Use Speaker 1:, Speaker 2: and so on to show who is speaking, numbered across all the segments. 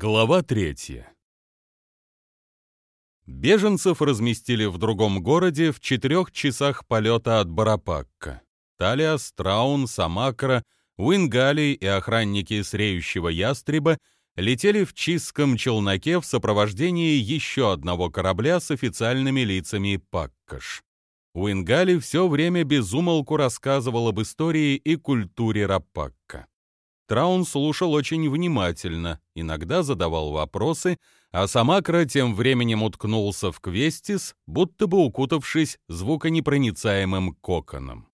Speaker 1: Глава третья. Беженцев разместили в другом городе в четырех часах полета от Барапакка. Талиас, Траун, Самакра, Уингали и охранники среющего ястреба летели в чистском челноке в сопровождении еще одного корабля с официальными лицами Паккаш. Уингали все время безумолку рассказывал об истории и культуре Рапакка. Траун слушал очень внимательно, иногда задавал вопросы, а Самакра тем временем уткнулся в Квестис, будто бы укутавшись звуконепроницаемым коконом.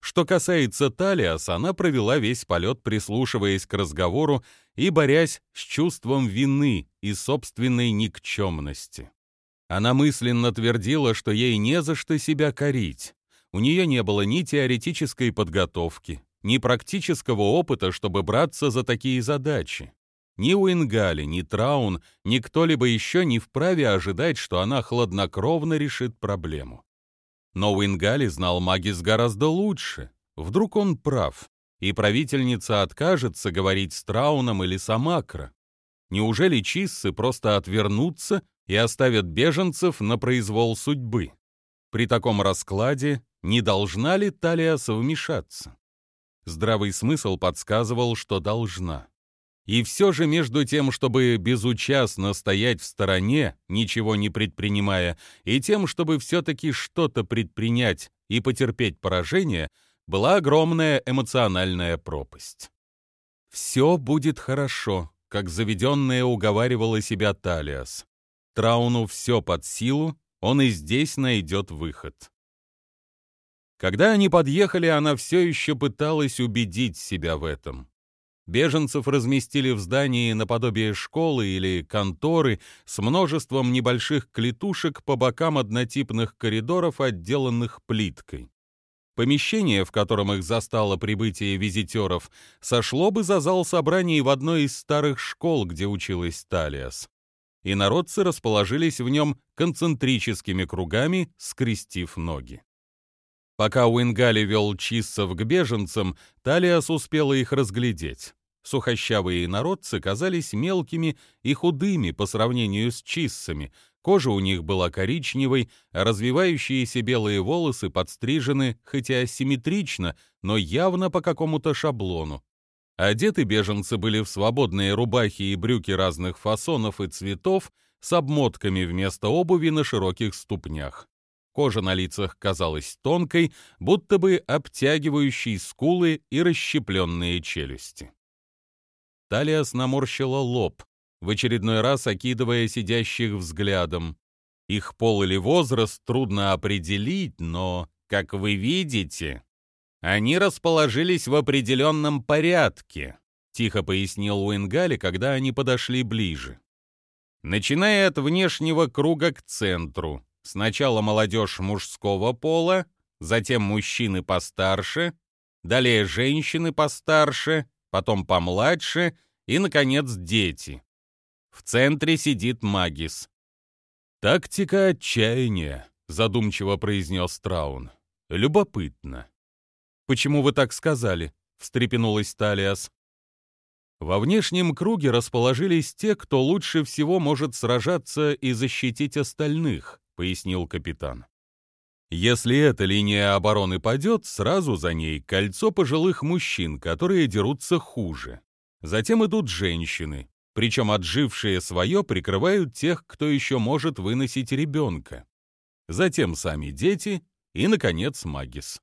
Speaker 1: Что касается Талиас, она провела весь полет, прислушиваясь к разговору и борясь с чувством вины и собственной никчемности. Она мысленно твердила, что ей не за что себя корить. У нее не было ни теоретической подготовки, ни практического опыта, чтобы браться за такие задачи. Ни Уингали, ни Траун, ни кто-либо еще не вправе ожидать, что она хладнокровно решит проблему. Но Уингали знал Магис гораздо лучше. Вдруг он прав, и правительница откажется говорить с Трауном или Самакро. Неужели чиссы просто отвернутся и оставят беженцев на произвол судьбы? При таком раскладе не должна ли Талия совмешаться? Здравый смысл подсказывал, что должна. И все же между тем, чтобы безучастно стоять в стороне, ничего не предпринимая, и тем, чтобы все-таки что-то предпринять и потерпеть поражение, была огромная эмоциональная пропасть. «Все будет хорошо», как заведенная уговаривала себя Талиас. Трауну все под силу, он и здесь найдет выход. Когда они подъехали, она все еще пыталась убедить себя в этом. Беженцев разместили в здании наподобие школы или конторы с множеством небольших клетушек по бокам однотипных коридоров, отделанных плиткой. Помещение, в котором их застало прибытие визитеров, сошло бы за зал собраний в одной из старых школ, где училась Талиас. И народцы расположились в нем концентрическими кругами, скрестив ноги. Пока Уингали вел чиссов к беженцам, Талиас успела их разглядеть. Сухощавые народцы казались мелкими и худыми по сравнению с чиссами, кожа у них была коричневой, а развивающиеся белые волосы подстрижены, хотя асимметрично, но явно по какому-то шаблону. Одеты беженцы были в свободные рубахи и брюки разных фасонов и цветов с обмотками вместо обуви на широких ступнях. Кожа на лицах казалась тонкой, будто бы обтягивающей скулы и расщепленные челюсти. Талиас наморщила лоб, в очередной раз окидывая сидящих взглядом. Их пол или возраст трудно определить, но, как вы видите, они расположились в определенном порядке, тихо пояснил Уингали, когда они подошли ближе. Начиная от внешнего круга к центру, Сначала молодежь мужского пола, затем мужчины постарше, далее женщины постарше, потом помладше и, наконец, дети. В центре сидит Магис. «Тактика отчаяния», — задумчиво произнес Траун. «Любопытно». «Почему вы так сказали?» — встрепенулась Талиас. Во внешнем круге расположились те, кто лучше всего может сражаться и защитить остальных. — пояснил капитан. Если эта линия обороны падет, сразу за ней кольцо пожилых мужчин, которые дерутся хуже. Затем идут женщины, причем отжившие свое прикрывают тех, кто еще может выносить ребенка. Затем сами дети и, наконец, магис.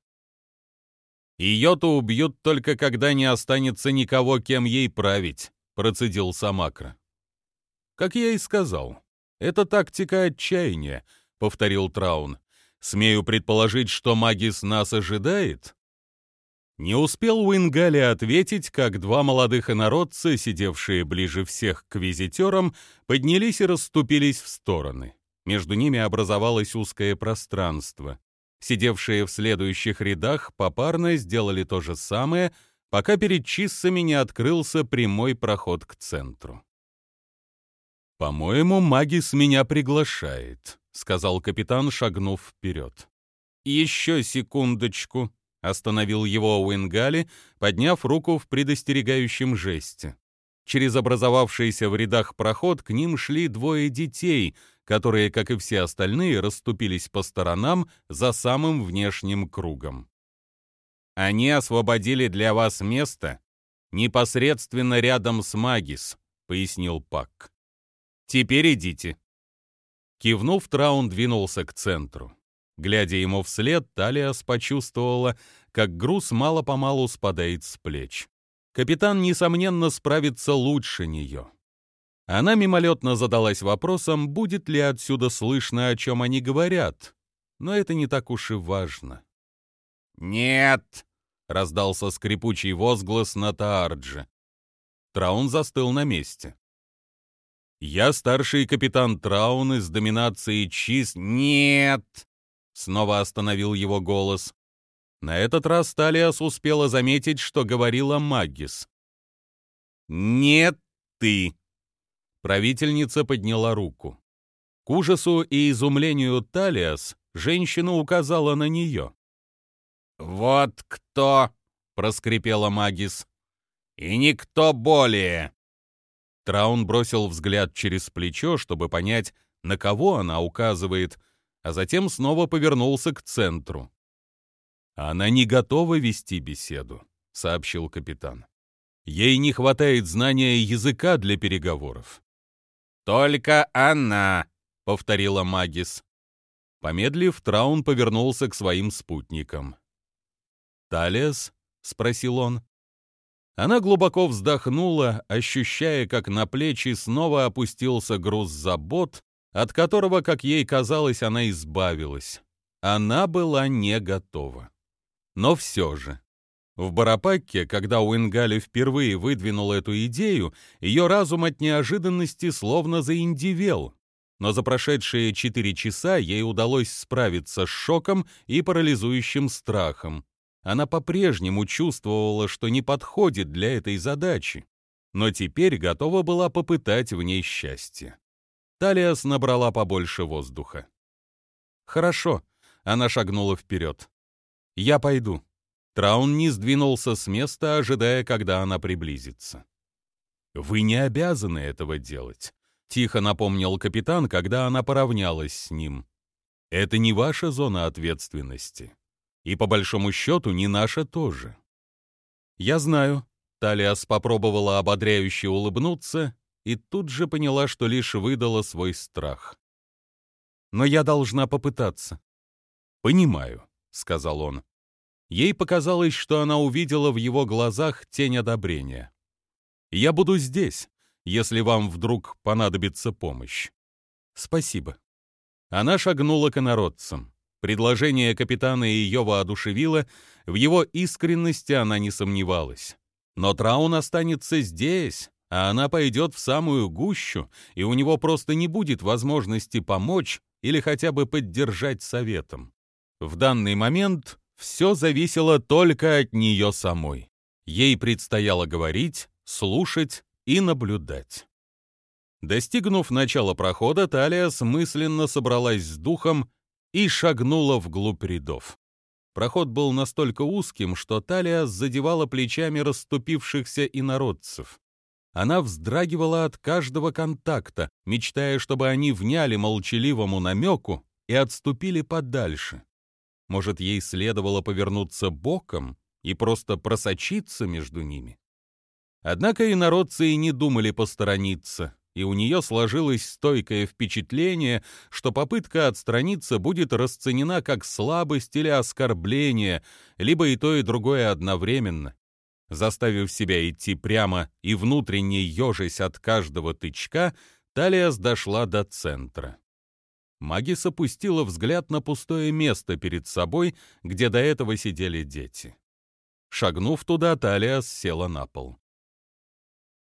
Speaker 1: «Ее-то убьют только когда не останется никого, кем ей править», — процедил Самакра. «Как я и сказал, это тактика отчаяния», повторил Траун. Смею предположить, что Магис нас ожидает. Не успел Уингали ответить, как два молодых инородца, сидевшие ближе всех к визитерам, поднялись и расступились в стороны. Между ними образовалось узкое пространство. Сидевшие в следующих рядах попарно сделали то же самое, пока перед чиссами не открылся прямой проход к центру. «По-моему, Магис меня приглашает», — сказал капитан, шагнув вперед. «Еще секундочку», — остановил его Уингали, подняв руку в предостерегающем жесте. Через образовавшийся в рядах проход к ним шли двое детей, которые, как и все остальные, расступились по сторонам за самым внешним кругом. «Они освободили для вас место непосредственно рядом с Магис», — пояснил Пак. «Теперь идите». Кивнув, Траун двинулся к центру. Глядя ему вслед, Талиас почувствовала, как груз мало-помалу спадает с плеч. Капитан, несомненно, справится лучше нее. Она мимолетно задалась вопросом, будет ли отсюда слышно, о чем они говорят. Но это не так уж и важно. «Нет!» — раздался скрипучий возглас на Таардже. Траун застыл на месте. «Я старший капитан Траун из доминации Чиз...» «Нет!» — снова остановил его голос. На этот раз Талиас успела заметить, что говорила Маггис. «Нет, ты!» Правительница подняла руку. К ужасу и изумлению Талиас женщина указала на нее. «Вот кто!» — проскрипела Магис. «И никто более!» Траун бросил взгляд через плечо, чтобы понять, на кого она указывает, а затем снова повернулся к центру. «Она не готова вести беседу», — сообщил капитан. «Ей не хватает знания языка для переговоров». «Только она», — повторила Магис. Помедлив, Траун повернулся к своим спутникам. «Талиас?» — спросил он. Она глубоко вздохнула, ощущая, как на плечи снова опустился груз забот, от которого, как ей казалось, она избавилась. Она была не готова. Но все же. В Барапакке, когда Уингали впервые выдвинул эту идею, ее разум от неожиданности словно заиндивел. Но за прошедшие четыре часа ей удалось справиться с шоком и парализующим страхом. Она по-прежнему чувствовала, что не подходит для этой задачи, но теперь готова была попытать в ней счастье. Талиас набрала побольше воздуха. «Хорошо», — она шагнула вперед. «Я пойду». Траун не сдвинулся с места, ожидая, когда она приблизится. «Вы не обязаны этого делать», — тихо напомнил капитан, когда она поравнялась с ним. «Это не ваша зона ответственности. И, по большому счету, не наша тоже». «Я знаю», — Талиас попробовала ободряюще улыбнуться и тут же поняла, что лишь выдала свой страх. «Но я должна попытаться». «Понимаю», — сказал он. Ей показалось, что она увидела в его глазах тень одобрения. «Я буду здесь, если вам вдруг понадобится помощь». «Спасибо». Она шагнула к инородцам. Предложение капитана ее воодушевило, в его искренности она не сомневалась. Но Траун останется здесь, а она пойдет в самую гущу, и у него просто не будет возможности помочь или хотя бы поддержать советом. В данный момент все зависело только от нее самой. Ей предстояло говорить, слушать и наблюдать. Достигнув начала прохода, Талия мысленно собралась с духом и шагнула вглубь рядов. Проход был настолько узким, что Талия задевала плечами расступившихся инородцев. Она вздрагивала от каждого контакта, мечтая, чтобы они вняли молчаливому намеку и отступили подальше. Может, ей следовало повернуться боком и просто просочиться между ними? Однако и народцы и не думали посторониться, и у нее сложилось стойкое впечатление, что попытка отстраниться будет расценена как слабость или оскорбление, либо и то, и другое одновременно. Заставив себя идти прямо и внутренне ежась от каждого тычка, Талиас дошла до центра. Магис опустила взгляд на пустое место перед собой, где до этого сидели дети. Шагнув туда, Талиас села на пол.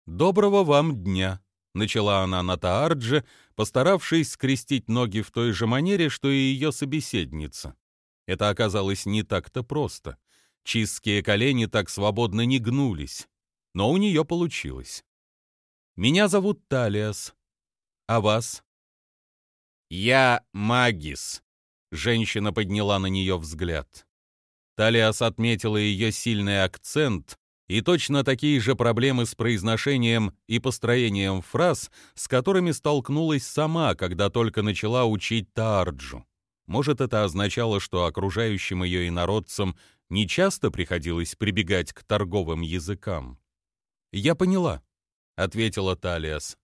Speaker 1: «Доброго вам дня», — начала она на Таардже, постаравшись скрестить ноги в той же манере, что и ее собеседница. Это оказалось не так-то просто. Чистские колени так свободно не гнулись, но у нее получилось. «Меня зовут Талиас. А вас?» «Я Магис», — женщина подняла на нее взгляд. Талиас отметила ее сильный акцент и точно такие же проблемы с произношением и построением фраз, с которыми столкнулась сама, когда только начала учить Таарджу. Может, это означало, что окружающим ее инородцам нечасто приходилось прибегать к торговым языкам. «Я поняла», — ответила Талиас.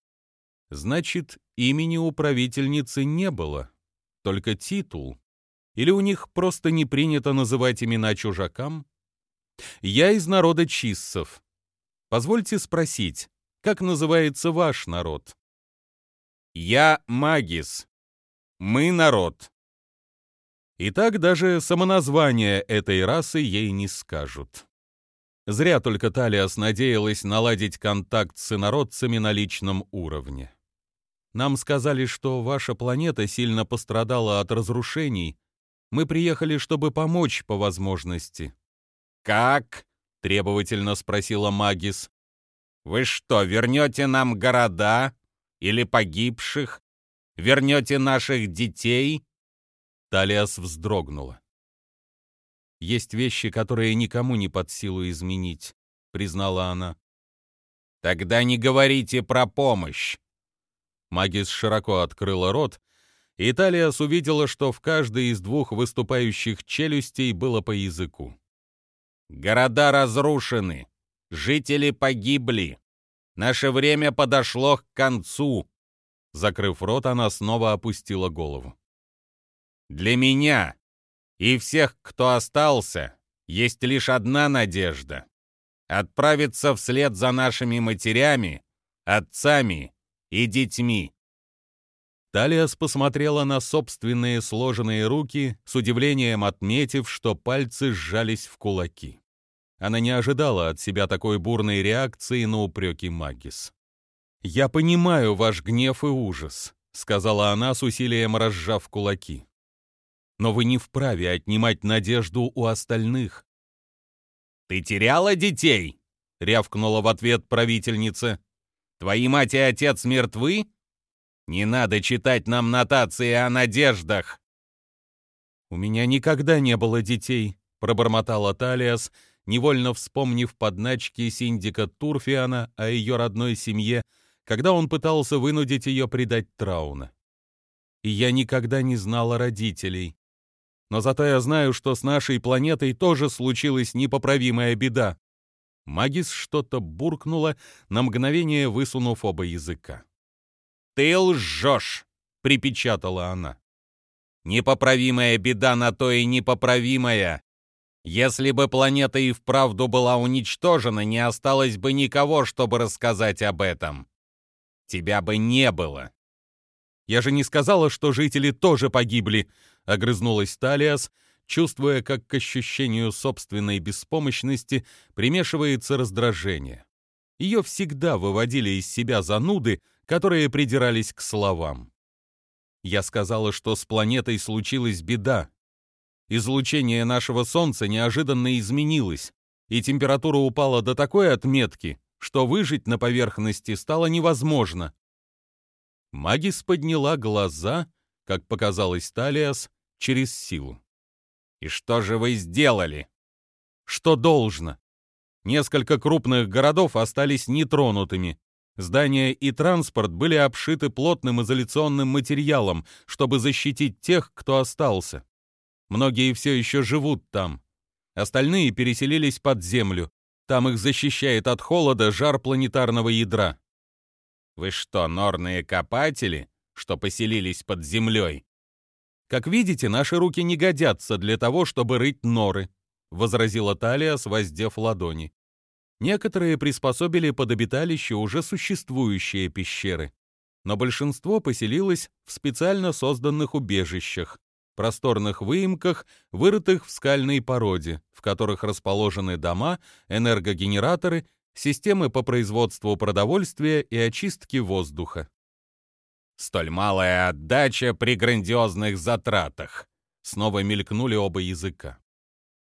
Speaker 1: «Значит, имени у правительницы не было, только титул. Или у них просто не принято называть имена чужакам? Я из народа чиссов. Позвольте спросить, как называется ваш народ?» «Я магис. Мы народ», и так даже самоназвание этой расы ей не скажут. Зря только Талиас надеялась наладить контакт с инородцами на личном уровне. Нам сказали, что ваша планета сильно пострадала от разрушений. Мы приехали, чтобы помочь по возможности.
Speaker 2: «Как?» — требовательно спросила Магис. «Вы что, вернете нам города? Или погибших? Вернете наших детей?»
Speaker 1: Талиас вздрогнула. «Есть вещи, которые никому не под силу изменить», — признала она.
Speaker 2: «Тогда не говорите про помощь!»
Speaker 1: Магис широко открыла рот, и Талиас увидела, что в каждой из двух выступающих челюстей было по языку.
Speaker 2: «Города разрушены, жители погибли. Наше время подошло к концу».
Speaker 1: Закрыв рот, она снова опустила голову.
Speaker 2: Для меня и всех, кто остался, есть лишь одна надежда — отправиться вслед за нашими матерями, отцами и детьми.
Speaker 1: Талиас посмотрела на собственные сложенные руки, с удивлением отметив, что пальцы сжались в кулаки. Она не ожидала от себя такой бурной реакции на упреки Магис. «Я понимаю ваш гнев и ужас», — сказала она с усилием разжав кулаки но вы не вправе отнимать надежду у остальных.
Speaker 2: «Ты теряла детей?» — рявкнула в ответ правительница. «Твои мать и отец мертвы? Не надо читать нам нотации о надеждах!»
Speaker 1: «У меня никогда не было детей», — пробормотала Талиас, невольно вспомнив подначки синдика Турфиана о ее родной семье, когда он пытался вынудить ее предать Трауна. «И я никогда не знала родителей но зато я знаю, что с нашей планетой тоже случилась непоправимая беда. Магис что-то буркнула, на мгновение высунув оба языка.
Speaker 2: «Ты лжешь!» — припечатала она. «Непоправимая беда на то и непоправимая. Если бы планета и вправду была уничтожена, не осталось бы никого, чтобы рассказать об этом. Тебя бы не было».
Speaker 1: «Я же не сказала, что жители тоже погибли», — огрызнулась Талиас, чувствуя, как к ощущению собственной беспомощности примешивается раздражение. Ее всегда выводили из себя зануды, которые придирались к словам. Я сказала, что с планетой случилась беда. Излучение нашего Солнца неожиданно изменилось, и температура упала до такой отметки, что выжить на поверхности стало невозможно. Магис подняла глаза, как показалось Талиас, через силу.
Speaker 2: «И что же вы сделали?»
Speaker 1: «Что должно. Несколько крупных городов остались нетронутыми. Здания и транспорт были обшиты плотным изоляционным материалом, чтобы защитить тех, кто остался. Многие все еще живут там. Остальные переселились под землю. Там их защищает от холода жар планетарного ядра.
Speaker 2: Вы что, норные копатели, что поселились под землей?
Speaker 1: Как видите, наши руки не годятся для того, чтобы рыть норы, возразила Талия, воздев ладони. Некоторые приспособили под обиталище уже существующие пещеры, но большинство поселилось в специально созданных убежищах, просторных выемках, вырытых в скальной породе, в которых расположены дома, энергогенераторы, системы по производству продовольствия и очистке воздуха.
Speaker 2: Столь малая отдача при грандиозных затратах. Снова мелькнули оба языка.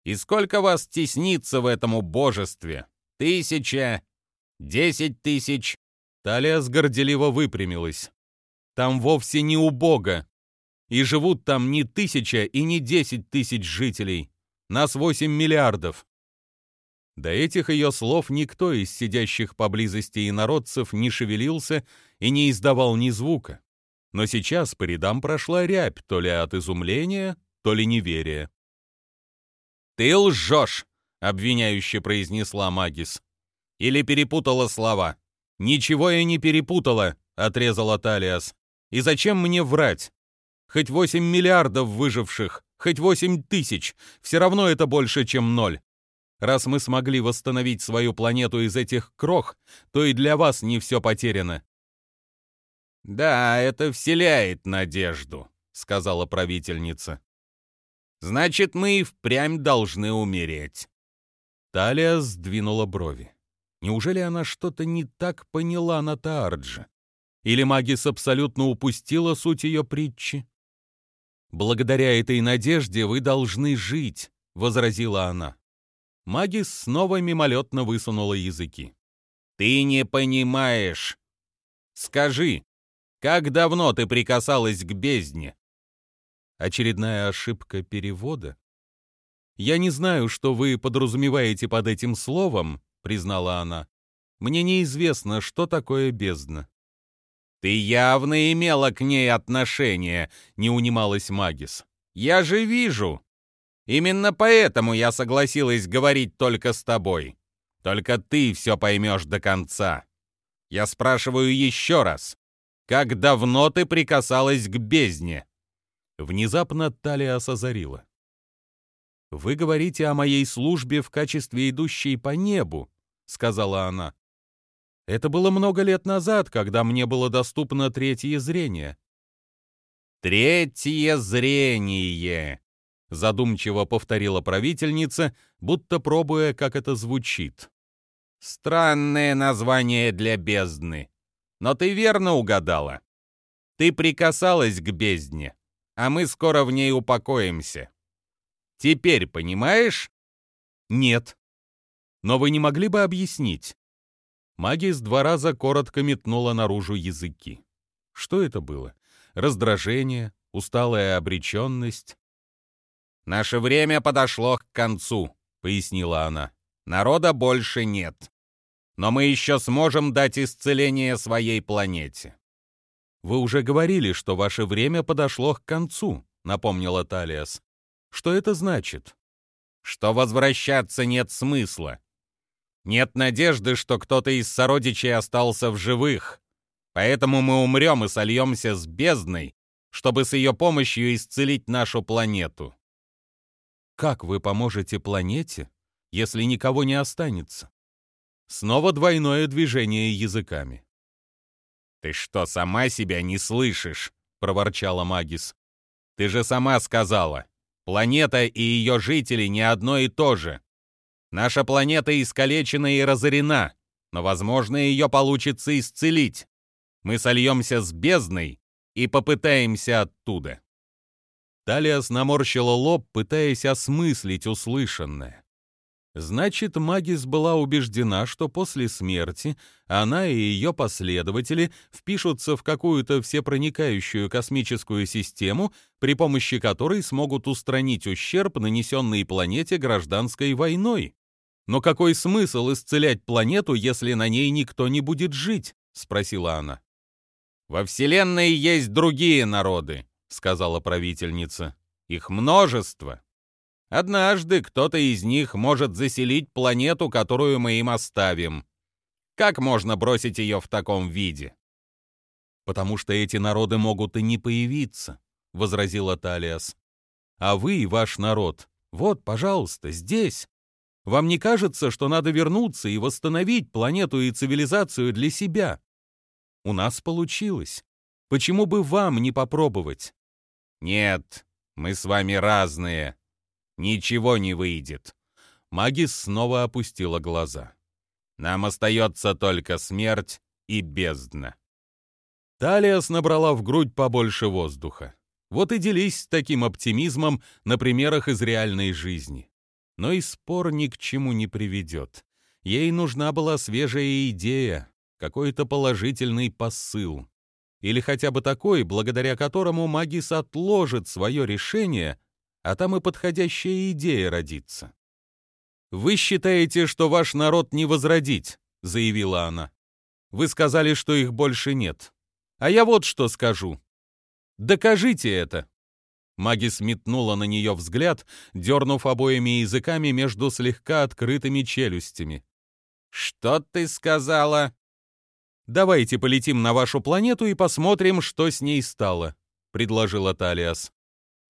Speaker 2: И сколько вас теснится в этом убожестве? Тысяча? Десять тысяч?
Speaker 1: Талия сгорделиво выпрямилась. Там вовсе не убого. И живут там не тысяча и не десять тысяч жителей. Нас восемь миллиардов. До этих ее слов никто из сидящих поблизости инородцев не шевелился и не издавал ни звука. Но сейчас по рядам прошла рябь, то ли от изумления, то ли неверия.
Speaker 2: «Ты лжешь!» — обвиняюще произнесла Магис. «Или перепутала слова?»
Speaker 1: «Ничего я не перепутала», — отрезала Талиас. «И зачем мне врать? Хоть восемь миллиардов выживших, хоть восемь тысяч, все равно это больше, чем ноль. Раз мы смогли восстановить свою планету из этих крох, то и для вас не все потеряно».
Speaker 2: «Да, это вселяет надежду», — сказала правительница. «Значит, мы и впрямь должны умереть».
Speaker 1: Талия сдвинула брови. Неужели она что-то не так поняла на Таардже? Или Магис абсолютно упустила суть ее притчи? «Благодаря этой надежде вы должны жить», — возразила она. Магис снова мимолетно высунула языки.
Speaker 2: «Ты не понимаешь. Скажи, как давно ты прикасалась к бездне?»
Speaker 1: Очередная ошибка перевода? «Я не знаю, что вы подразумеваете под этим словом», — признала она. «Мне неизвестно, что такое бездна».
Speaker 2: «Ты явно имела к ней отношение», — не унималась Магис. «Я же вижу. Именно поэтому я согласилась говорить только с тобой. Только ты все поймешь до конца. Я спрашиваю еще раз. Как давно ты прикасалась к бездне?»
Speaker 1: Внезапно Талия осозарила. «Вы говорите о моей службе в качестве идущей по небу», — сказала она. «Это было много лет назад, когда мне было доступно третье зрение».
Speaker 2: «Третье зрение», задумчиво повторила правительница, будто пробуя, как это звучит. Странное название для бездны. Но ты верно угадала. Ты прикасалась к бездне, а мы скоро в ней упокоимся. Теперь понимаешь?
Speaker 1: Нет. Но вы не могли бы объяснить? Магис два раза коротко метнула наружу языки. Что это было? Раздражение, усталая обреченность?
Speaker 2: «Наше время подошло к концу», — пояснила она. «Народа больше нет. Но мы еще сможем дать исцеление своей планете».
Speaker 1: «Вы уже говорили, что ваше время подошло к концу», — напомнила Талиас. «Что это значит?»
Speaker 2: «Что возвращаться нет смысла. Нет надежды, что кто-то из сородичей остался в живых. Поэтому мы умрем и сольемся с бездной, чтобы с ее помощью исцелить нашу планету.
Speaker 1: Как вы поможете планете, если никого не останется? Снова двойное движение языками.
Speaker 2: «Ты что, сама себя не слышишь?» — проворчала Магис. «Ты же сама сказала, планета и ее жители не одно и то же. Наша планета искалечена и разорена, но, возможно, ее получится исцелить. Мы сольемся с бездной и попытаемся оттуда».
Speaker 1: Талиас наморщила лоб, пытаясь осмыслить услышанное. Значит, Магис была убеждена, что после смерти она и ее последователи впишутся в какую-то всепроникающую космическую систему, при помощи которой смогут устранить ущерб, нанесенный планете гражданской войной. Но какой смысл исцелять планету, если на ней никто не будет жить? спросила она.
Speaker 2: Во Вселенной есть другие народы, сказала правительница. Их множество. Однажды кто-то из них может заселить планету, которую мы им оставим. Как можно бросить ее в таком виде?
Speaker 1: Потому что эти народы могут и не появиться, возразила Талиас. А вы и ваш народ, вот, пожалуйста, здесь. Вам не кажется, что надо вернуться и восстановить планету и цивилизацию для себя? У нас получилось. Почему бы вам не попробовать?
Speaker 2: Нет, мы с вами разные. Ничего не выйдет.
Speaker 1: Магис снова опустила глаза.
Speaker 2: Нам остается только смерть и бездна.
Speaker 1: Талиас набрала в грудь побольше воздуха. Вот и делись таким оптимизмом на примерах из реальной жизни. Но и спор ни к чему не приведет. Ей нужна была свежая идея, какой-то положительный посыл или хотя бы такой, благодаря которому Магис отложит свое решение, а там и подходящая идея родится. «Вы считаете, что ваш народ не возродить», — заявила она. «Вы сказали, что их больше нет. А я вот что скажу. Докажите это». Магис метнула на нее взгляд, дернув обоими языками между слегка открытыми челюстями.
Speaker 2: «Что ты сказала?»
Speaker 1: «Давайте полетим на вашу планету и посмотрим, что с ней стало», — предложила Талиас.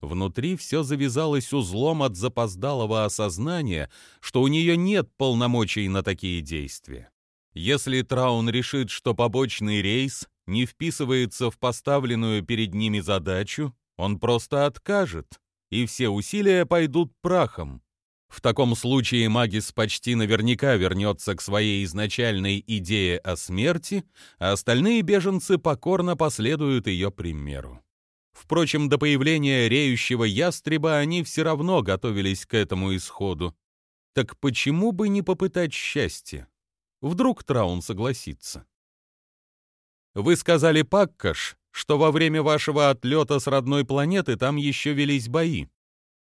Speaker 1: Внутри все завязалось узлом от запоздалого осознания, что у нее нет полномочий на такие действия. Если Траун решит, что побочный рейс не вписывается в поставленную перед ними задачу, он просто откажет, и все усилия пойдут прахом. В таком случае Магис почти наверняка вернется к своей изначальной идее о смерти, а остальные беженцы покорно последуют ее примеру. Впрочем, до появления реющего ястреба они все равно готовились к этому исходу. Так почему бы не попытать счастье? Вдруг Траун согласится. Вы сказали, Паккаш, что во время вашего отлета с родной планеты там еще велись бои.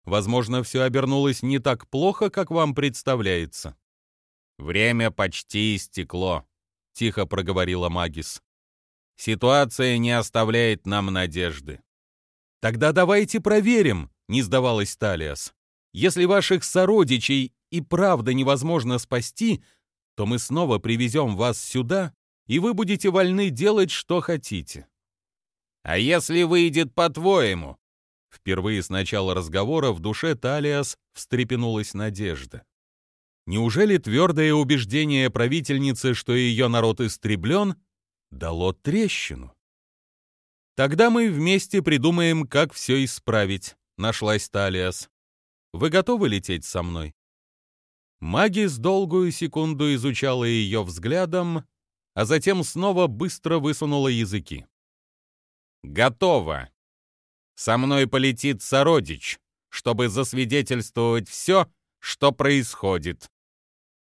Speaker 1: Возможно, все обернулось не так плохо, как вам представляется.
Speaker 2: Время почти истекло, тихо проговорила Магис. Ситуация не оставляет нам надежды.
Speaker 1: Тогда давайте проверим, не сдавалась Талиас. Если ваших сородичей и правда невозможно спасти, то мы снова привезем вас сюда, и вы будете вольны делать, что хотите.
Speaker 2: А если выйдет по-твоему?
Speaker 1: Впервые с начала разговора в душе Талиас встрепенулась надежда. Неужели твердое убеждение правительницы, что ее народ истреблен, дало трещину? Тогда мы вместе придумаем, как все исправить, нашлась Талиас. Вы готовы лететь со мной? Маги с долгую секунду изучала ее взглядом, а затем снова быстро высунула языки.
Speaker 2: Готово. Со мной полетит сородич, чтобы засвидетельствовать все, что происходит.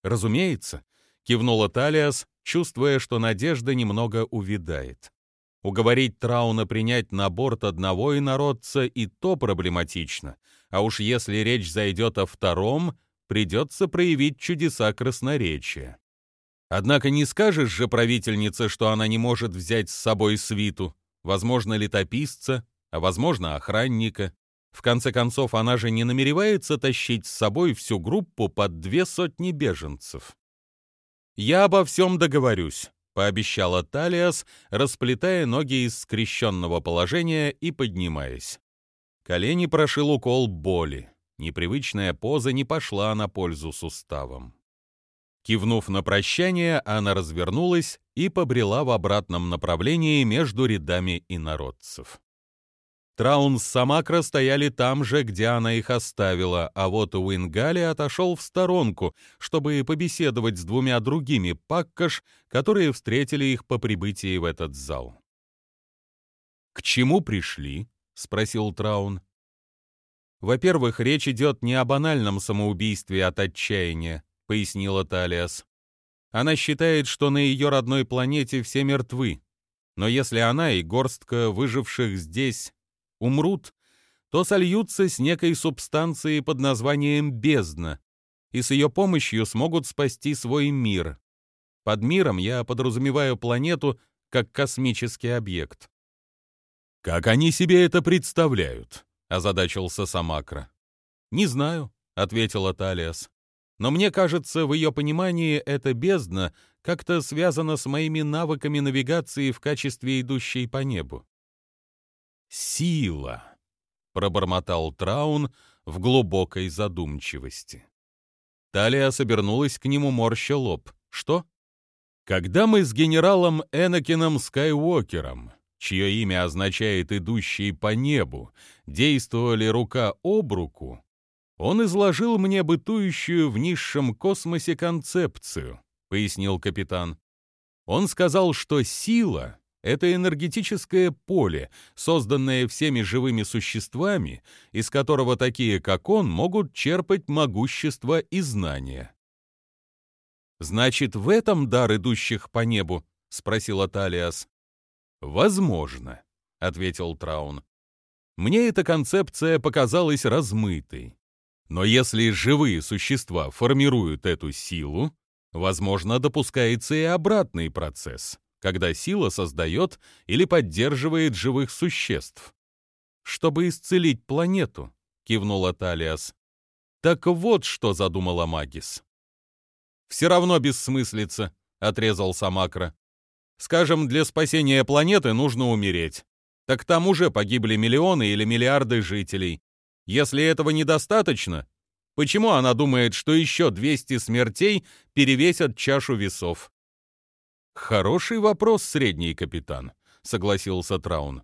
Speaker 1: Разумеется, кивнула Талиас, чувствуя, что надежда немного увядает. Уговорить Трауна принять на борт одного инородца и то проблематично, а уж если речь зайдет о втором, придется проявить чудеса красноречия. Однако не скажешь же правительнице, что она не может взять с собой свиту возможно, летописца, а возможно, охранника. В конце концов, она же не намеревается тащить с собой всю группу под две сотни беженцев. «Я обо всем договорюсь», — пообещала Талиас, расплетая ноги из скрещенного положения и поднимаясь. Колени прошил укол боли. Непривычная поза не пошла на пользу суставам. Кивнув на прощание, она развернулась и побрела в обратном направлении между рядами инородцев. Траун с Самакра стояли там же, где она их оставила, а вот Уингали отошел в сторонку, чтобы побеседовать с двумя другими паккаш, которые встретили их по прибытии в этот зал. «К чему пришли?» — спросил Траун. «Во-первых, речь идет не о банальном самоубийстве от отчаяния пояснила Талиас. Она считает, что на ее родной планете все мертвы. Но если она и горстка выживших здесь умрут, то сольются с некой субстанцией под названием бездна, и с ее помощью смогут спасти свой мир. Под миром я подразумеваю планету как космический объект. «Как они себе это представляют?» — озадачился Самакра. «Не знаю», — ответила Талиас. Но мне кажется, в ее понимании эта бездна как-то связана с моими навыками навигации в качестве идущей по небу. «Сила», — пробормотал Траун в глубокой задумчивости. Талия собернулась к нему, морща лоб. «Что?» «Когда мы с генералом Энакином Скайуокером, чье имя означает «идущий по небу», действовали рука об руку, он изложил мне бытующую в низшем космосе концепцию, пояснил капитан. Он сказал, что сила — это энергетическое поле, созданное всеми живыми существами, из которого такие, как он, могут черпать могущество и знания. «Значит, в этом дар идущих по небу?» — спросил Аталиас. «Возможно», — ответил Траун. «Мне эта концепция показалась размытой. Но если живые существа формируют эту силу, возможно, допускается и обратный процесс, когда сила создает или поддерживает живых существ. «Чтобы исцелить планету», — кивнула Талиас. «Так вот, что задумала Магис». «Все равно бессмыслица», — отрезал Самакра. «Скажем, для спасения планеты нужно умереть. Так там уже погибли миллионы или миллиарды жителей. Если этого недостаточно, почему она думает, что еще 200 смертей перевесят чашу весов? Хороший вопрос, средний капитан, согласился Траун.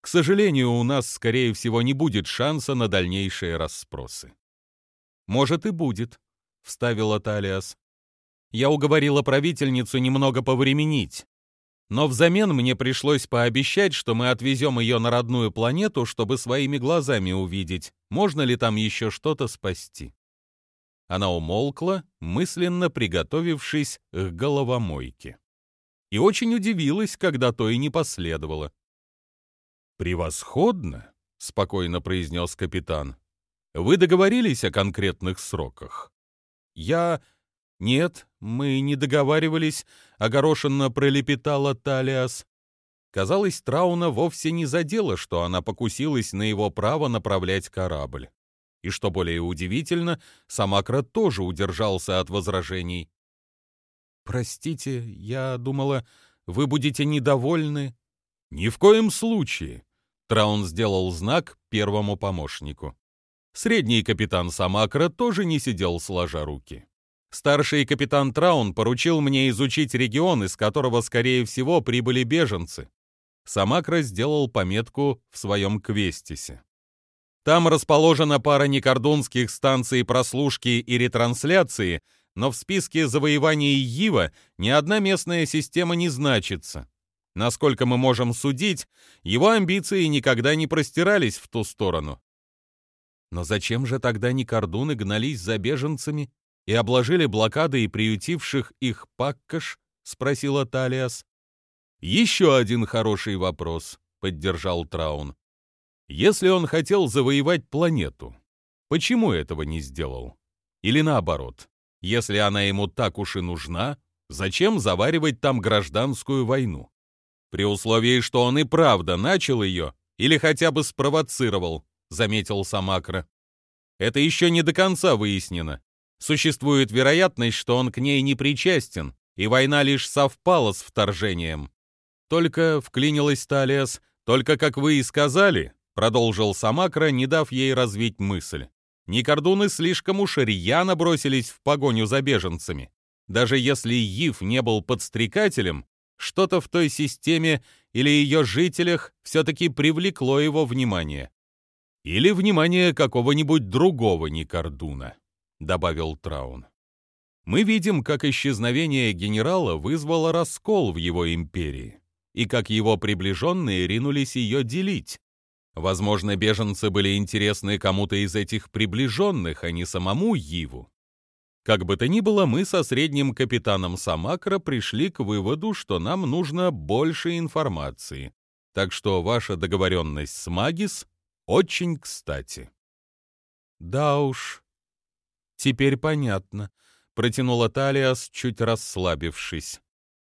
Speaker 1: К сожалению, у нас, скорее всего, не будет шанса на дальнейшие расспросы. Может и будет, вставила Талиас. Я уговорила правительницу немного повременить. Но взамен мне пришлось пообещать, что мы отвезем ее на родную планету, чтобы своими глазами увидеть, можно ли там еще что-то спасти. Она умолкла, мысленно приготовившись к головомойке. И очень удивилась, когда то и не последовало. «Превосходно!» — спокойно произнес капитан. «Вы договорились о конкретных сроках?» «Я...» «Нет, мы не договаривались», — огорошенно пролепетала Талиас. Казалось, Трауна вовсе не задела, что она покусилась на его право направлять корабль. И что более удивительно, Самакра тоже удержался от возражений. «Простите, я думала, вы будете недовольны». «Ни в коем случае», — Траун сделал знак первому помощнику. Средний капитан Самакра тоже не сидел сложа руки. Старший капитан Траун поручил мне изучить регион, из которого, скорее всего, прибыли беженцы. Самакра сделал пометку в своем квестисе. Там расположена пара некордунских станций прослушки и ретрансляции, но в списке завоеваний Йива ни одна местная система не значится. Насколько мы можем судить, его амбиции никогда не простирались в ту сторону. Но зачем же тогда Никордуны гнались за беженцами и обложили блокадой приютивших их паккаш?» — спросила Талиас. «Еще один хороший вопрос», — поддержал Траун. «Если он хотел завоевать планету, почему этого не сделал? Или наоборот, если она ему так уж и нужна, зачем заваривать там гражданскую войну? При условии, что он и правда начал ее или хотя бы спровоцировал», — заметил Самакра. «Это еще не до конца выяснено. Существует вероятность, что он к ней не причастен, и война лишь совпала с вторжением. Только, вклинилась Талиас, только, как вы и сказали, продолжил Самакра, не дав ей развить мысль. Никордуны слишком уж рьяно бросились в погоню за беженцами. Даже если Ив не был подстрекателем, что-то в той системе или ее жителях все-таки привлекло его внимание. Или внимание какого-нибудь другого Никордуна. — добавил Траун. «Мы видим, как исчезновение генерала вызвало раскол в его империи, и как его приближенные ринулись ее делить. Возможно, беженцы были интересны кому-то из этих приближенных, а не самому Йиву. Как бы то ни было, мы со средним капитаном Самакра пришли к выводу, что нам нужно больше информации, так что ваша договоренность с Магис очень кстати». «Да уж», «Теперь понятно», — протянула Талиас, чуть расслабившись.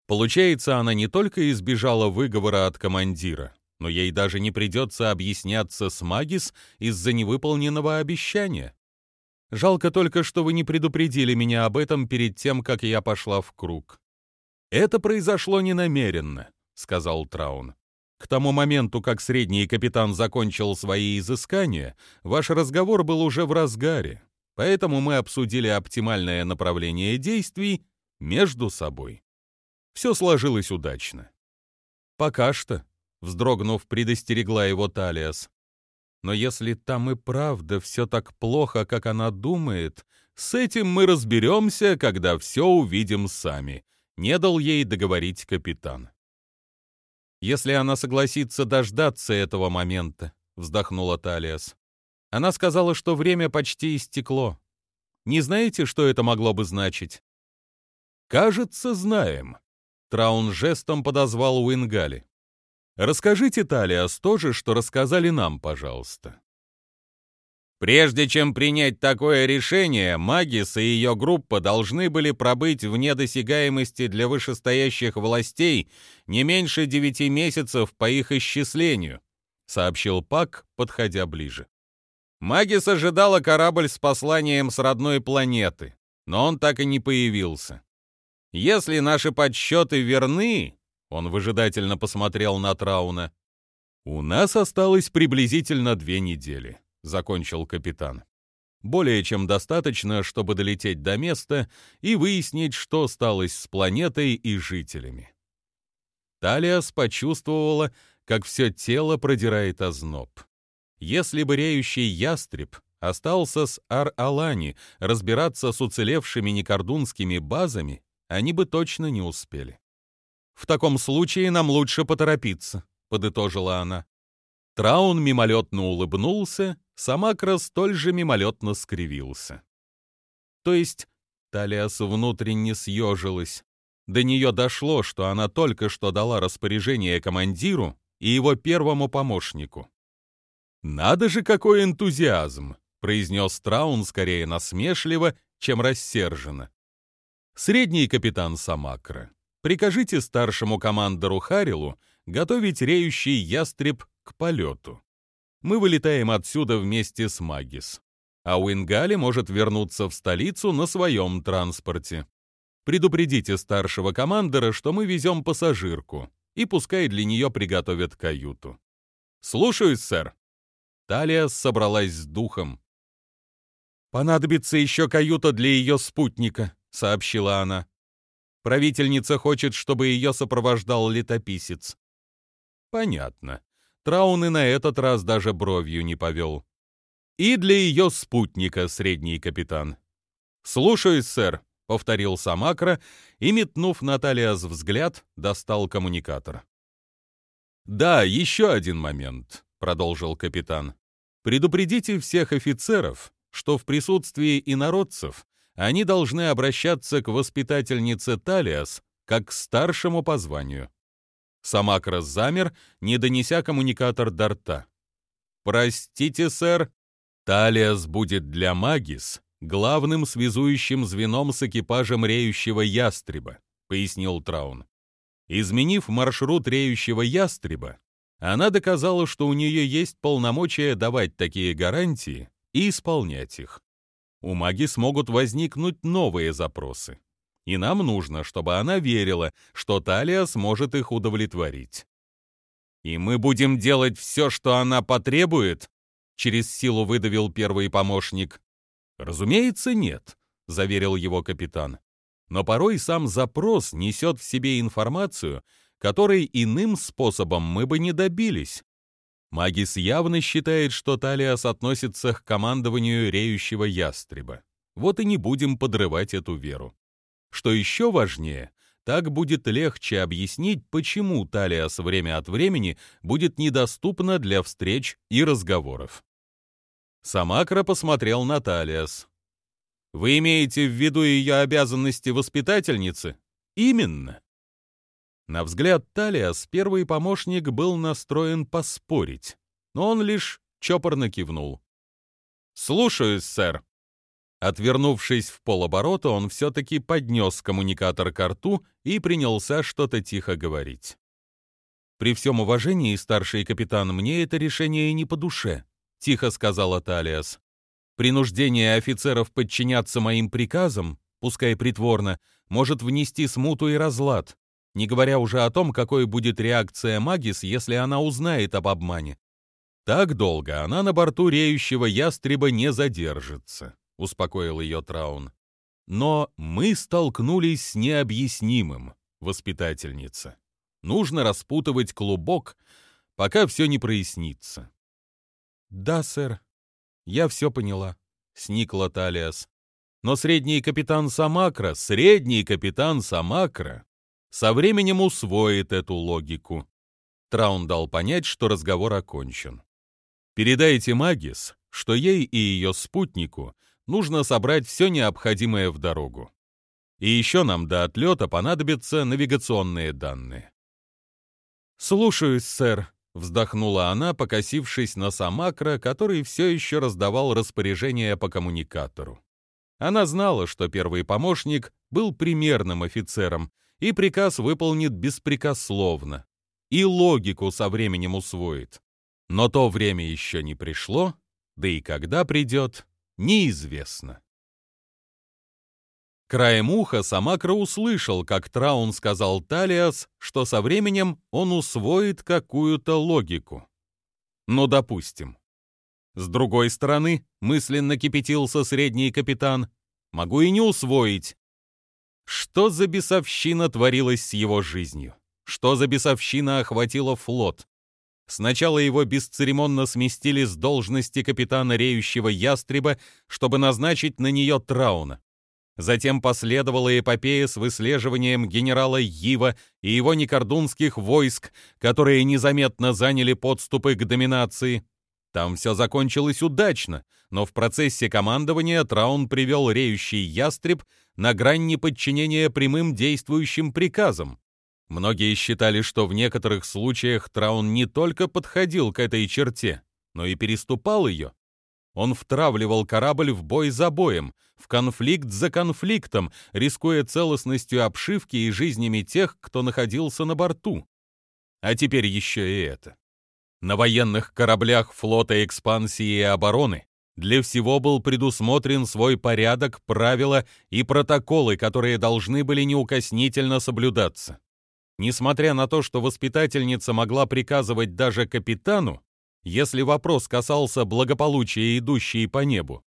Speaker 1: Получается, она не только избежала выговора от командира, но ей даже не придется объясняться с Магис из-за невыполненного обещания. Жалко только, что вы не предупредили меня об этом перед тем, как я пошла в круг. Это произошло ненамеренно, сказал Траун. К тому моменту, как средний капитан закончил свои изыскания, ваш разговор был уже в разгаре поэтому мы обсудили оптимальное направление действий между собой. Все сложилось удачно. Пока что, вздрогнув, предостерегла его Талиас. Но если там и правда все так плохо, как она думает, с этим мы разберемся, когда все увидим сами, не дал ей договорить капитан. Если она согласится дождаться этого момента, вздохнула Талиас. Она сказала, что время почти истекло. Не знаете, что это могло бы значить? Кажется, знаем. Траун жестом подозвал Уингали. Расскажите, Талиас, то же, что рассказали нам, пожалуйста.
Speaker 2: Прежде чем принять такое решение, Магис и ее группа должны были пробыть вне досягаемости для вышестоящих властей не меньше девяти месяцев по их исчислению, сообщил Пак, подходя ближе. Магис ожидала корабль с посланием с родной планеты, но он так и не появился. Если наши подсчеты верны, он выжидательно посмотрел на Трауна, у нас осталось приблизительно две недели. — закончил капитан. «Более чем достаточно, чтобы долететь до места и выяснить, что сталось с планетой и жителями». Талиас почувствовала, как все тело продирает озноб. Если бы реющий ястреб остался с Ар-Алани разбираться с уцелевшими некордунскими базами, они бы точно не успели. «В таком случае нам лучше поторопиться», — подытожила она. Траун мимолетно улыбнулся Самакра столь же мимолетно скривился. То есть Талиас внутренне съежилась. До нее дошло, что она только что дала распоряжение командиру и его первому помощнику. «Надо же, какой энтузиазм!» — произнес Траун скорее насмешливо, чем рассерженно. «Средний капитан Самакра, прикажите старшему командору Харилу готовить реющий ястреб к полету мы вылетаем отсюда вместе с Магис. А Уингали может вернуться в столицу на своем транспорте. Предупредите старшего командора, что мы везем пассажирку, и пускай для нее приготовят каюту. Слушаюсь, сэр. Талия собралась с духом. «Понадобится еще каюта для ее спутника», — сообщила она. «Правительница хочет, чтобы ее сопровождал летописец». «Понятно. Траун и на этот раз даже бровью не повел. И для ее спутника, средний капитан. «Слушаюсь, сэр», — повторил Самакра и, метнув Наталиас взгляд, достал коммуникатор. «Да, еще один момент», — продолжил капитан. «Предупредите всех офицеров, что в присутствии инородцев они должны обращаться к воспитательнице Талиас как к старшему по званию. Самакрос замер, не донеся коммуникатор до рта. «Простите, сэр, Талиас будет для Магис главным связующим звеном с экипажем реющего ястреба», — пояснил Траун. Изменив маршрут реющего ястреба, она доказала, что у нее есть полномочия давать такие гарантии и исполнять их. У Магис могут возникнуть новые запросы и нам нужно, чтобы она верила, что Талия сможет их удовлетворить. «И мы будем делать все, что она потребует?» — через силу выдавил первый помощник. «Разумеется, нет», — заверил его капитан. «Но порой сам запрос несет в себе информацию, которой иным способом мы бы не добились. Магис явно считает, что Талиас относится к командованию реющего ястреба. Вот и не будем подрывать эту веру. Что еще важнее, так будет легче объяснить, почему Талиас время от времени будет недоступна для встреч и разговоров. Самакра посмотрел на Талиас. «Вы имеете в виду ее обязанности воспитательницы?» «Именно». На взгляд Талиас первый помощник был настроен поспорить, но он лишь чопорно кивнул. «Слушаюсь, сэр». Отвернувшись в полоборота, он все-таки поднес коммуникатор к рту и принялся что-то тихо говорить. «При всем уважении, старший капитан, мне это решение не по душе», — тихо сказала Талиас. «Принуждение офицеров подчиняться моим приказам, пускай притворно, может внести смуту и разлад, не говоря уже о том, какой будет реакция Магис, если она узнает об обмане. Так долго она на борту реющего ястреба не задержится успокоил ее Траун. Но мы столкнулись с необъяснимым, воспитательница. Нужно распутывать клубок, пока все не прояснится. Да, сэр, я все поняла, сникла Талиас. Но средний капитан Самакра, средний капитан Самакра со временем усвоит эту логику. Траун дал понять, что разговор окончен. Передайте Магис, что ей и ее спутнику нужно собрать все необходимое в дорогу. И еще нам до отлета понадобятся навигационные данные. «Слушаюсь, сэр»,
Speaker 1: вздохнула она, покосившись на Самакра, который все еще раздавал распоряжения по коммуникатору. Она знала, что первый помощник был примерным офицером, и приказ выполнит беспрекословно, и логику со временем усвоит. Но то время еще не пришло, да и когда придет, неизвестно. Краем уха Самакра услышал, как Траун сказал Талиас, что со временем он усвоит какую-то логику. Ну, допустим. С другой стороны, мысленно кипятился средний капитан, могу и не усвоить. Что за бесовщина творилась с его жизнью? Что за бесовщина охватила флот? Сначала его бесцеремонно сместили с должности капитана реющего ястреба, чтобы назначить на нее Трауна. Затем последовала эпопея с выслеживанием генерала Йива и его некордунских войск, которые незаметно заняли подступы к доминации. Там все закончилось удачно, но в процессе командования Траун привел реющий ястреб на грань неподчинения прямым действующим приказам. Многие считали, что в некоторых случаях Траун не только подходил к этой черте, но и переступал ее. Он втравливал корабль в бой за боем, в конфликт за конфликтом, рискуя целостностью обшивки и жизнями тех, кто находился на борту. А теперь еще и это. На военных кораблях флота экспансии и обороны для всего был предусмотрен свой порядок, правила и протоколы, которые должны были неукоснительно соблюдаться. Несмотря на то, что воспитательница могла приказывать даже капитану, если вопрос касался благополучия идущей по небу.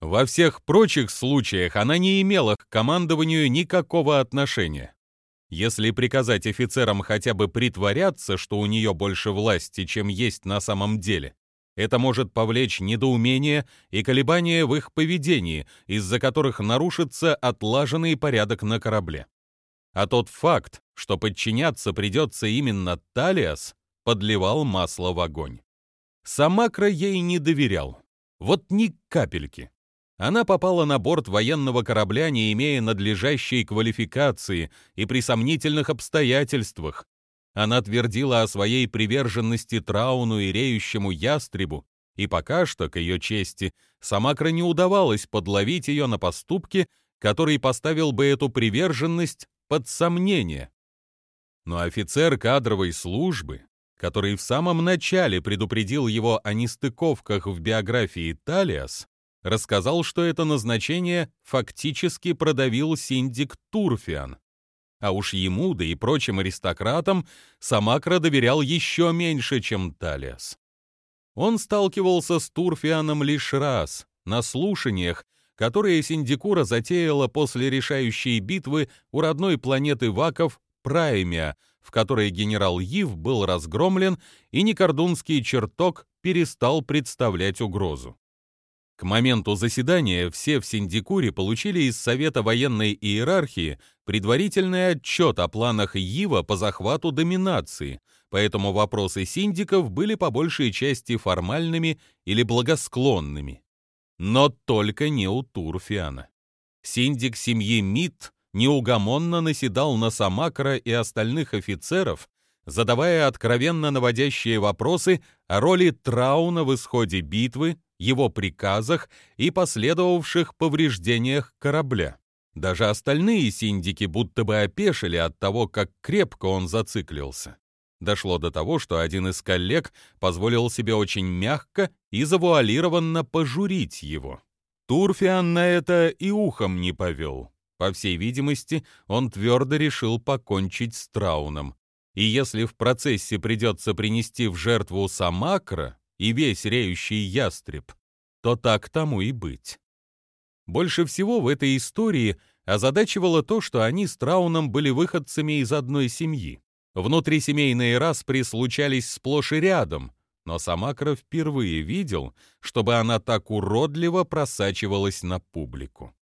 Speaker 1: Во всех прочих случаях она не имела к командованию никакого отношения. Если приказать офицерам хотя бы притворяться, что у нее больше власти, чем есть на самом деле, это может повлечь недоумение и колебания в их поведении, из-за которых нарушится отлаженный порядок на корабле. А тот факт, что подчиняться придется именно Талиас, подливал масло в огонь. Самакра ей не доверял. Вот ни капельки. Она попала на борт военного корабля, не имея надлежащей квалификации и при сомнительных обстоятельствах. Она твердила о своей приверженности Трауну и реющему ястребу, и пока что, к ее чести, Самакра не удавалось подловить ее на поступке, который поставил бы эту приверженность под сомнение. Но офицер кадровой службы, который в самом начале предупредил его о нестыковках в биографии Талиас, рассказал, что это назначение фактически продавил синдик Турфиан. А уж ему, да и прочим аристократам, Самакра доверял еще меньше, чем Талиас. Он сталкивался с Турфианом лишь раз, на слушаниях, которые Синдикура затеяла после решающей битвы у родной планеты Ваков Праймия, в которой генерал Ив был разгромлен, и Никордунский чертог перестал представлять угрозу. К моменту заседания все в Синдикуре получили из Совета военной иерархии предварительный отчет о планах Ива по захвату доминации, поэтому вопросы синдиков были по большей части формальными или благосклонными. Но только не у Турфиана. Синдик семьи Мит неугомонно наседал на Самакра и остальных офицеров, задавая откровенно наводящие вопросы о роли Трауна в исходе битвы, его приказах и последовавших повреждениях корабля. Даже остальные синдики будто бы опешили от того, как крепко он зациклился. Дошло до того, что один из коллег позволил себе очень мягко и завуалированно пожурить его. Турфиан на это и ухом не повел. По всей видимости, он твердо решил покончить с Трауном. И если в процессе придется принести в жертву Самакра и весь реющий ястреб, то так тому и быть. Больше всего в этой истории озадачивало то, что они с Трауном были выходцами из одной семьи. Внутрисемейные распри случались сплошь и рядом, но Самакра впервые видел, чтобы она так уродливо просачивалась на публику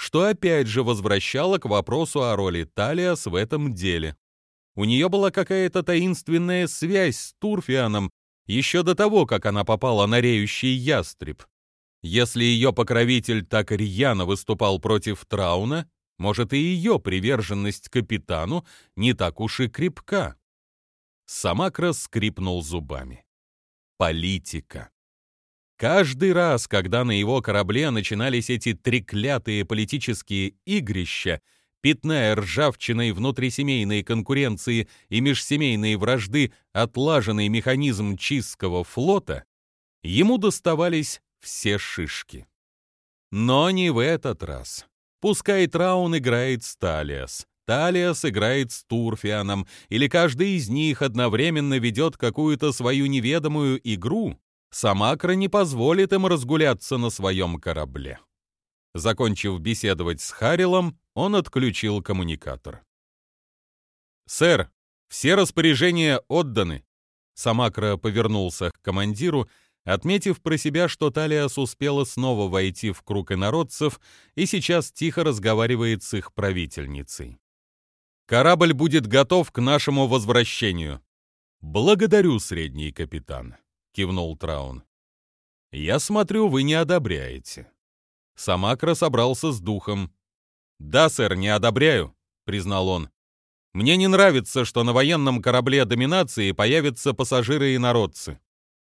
Speaker 1: что опять же возвращало к вопросу о роли Талиас в этом деле. У нее была какая-то таинственная связь с Турфианом еще до того, как она попала на реющий ястреб. Если ее покровитель так рьяно выступал против Трауна, может и ее приверженность капитану не так уж и крепка. Самакра скрипнул зубами. Политика. Каждый раз, когда на его корабле начинались эти треклятые политические игрища, пятная ржавчиной внутрисемейной конкуренции и межсемейные вражды отлаженный механизм чистского флота, ему доставались все шишки. Но не в этот раз. Пускай Траун играет с Талиас, Талиас играет с Турфианом, или каждый из них одновременно ведет какую-то свою неведомую игру, Самакра не позволит им разгуляться на своем корабле. Закончив беседовать с Харилом, он отключил коммуникатор. «Сэр, все распоряжения отданы». Самакра повернулся к командиру, отметив про себя, что Талиас успела снова войти в круг инородцев и сейчас тихо разговаривает с их правительницей. «Корабль будет готов к нашему возвращению». «Благодарю, средний капитан», — кивнул Траун. «Я смотрю, вы не одобряете». Самакра собрался с духом. «Да, сэр, не одобряю», — признал он. «Мне не нравится, что на военном корабле доминации появятся пассажиры и народцы.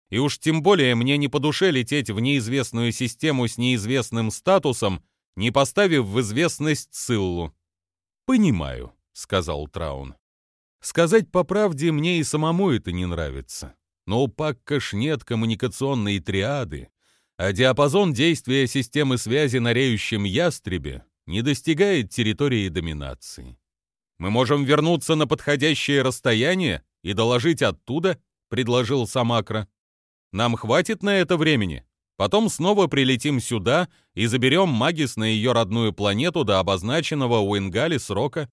Speaker 1: И уж тем более мне не по душе лететь в неизвестную систему с неизвестным статусом, не поставив в известность Силлу». «Понимаю», — сказал Траун. «Сказать по правде, мне и самому это не нравится. Но у Паккаш нет коммуникационной триады, а диапазон действия системы связи на реющем ястребе не достигает территории доминации. Мы можем вернуться на подходящее расстояние и доложить оттуда, предложил Самакра. Нам хватит на это времени. Потом снова прилетим сюда и заберем Магис на ее родную планету до обозначенного у Ингали срока.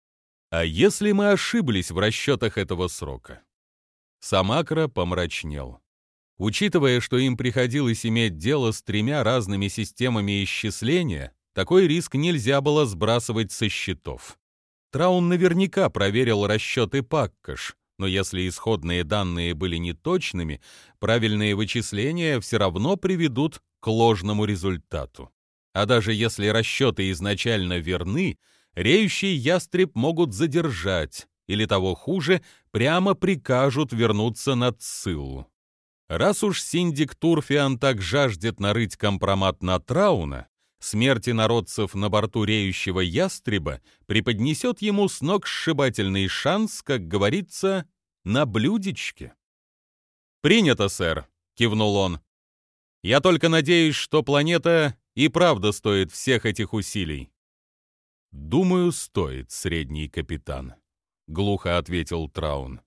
Speaker 1: А если мы ошиблись в расчетах этого срока? Самакра помрачнел. Учитывая, что им приходилось иметь дело с тремя разными системами исчисления, такой риск нельзя было сбрасывать со счетов. Траун наверняка проверил расчеты Паккаш, но если исходные данные были неточными, правильные вычисления все равно приведут к ложному результату. А даже если расчеты изначально верны, реющий ястреб могут задержать, или того хуже, прямо прикажут вернуться на Циллу. Раз уж синдик Турфиан так жаждет нарыть компромат на Трауна, смерти народцев на борту реющего ястреба преподнесет ему сногсшибательный шанс, как говорится, на блюдечке. «Принято, сэр», — кивнул он. «Я только надеюсь, что планета и правда стоит всех этих усилий». «Думаю, стоит, средний капитан», — глухо ответил Траун.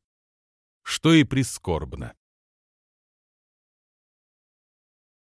Speaker 1: «Что и прискорбно».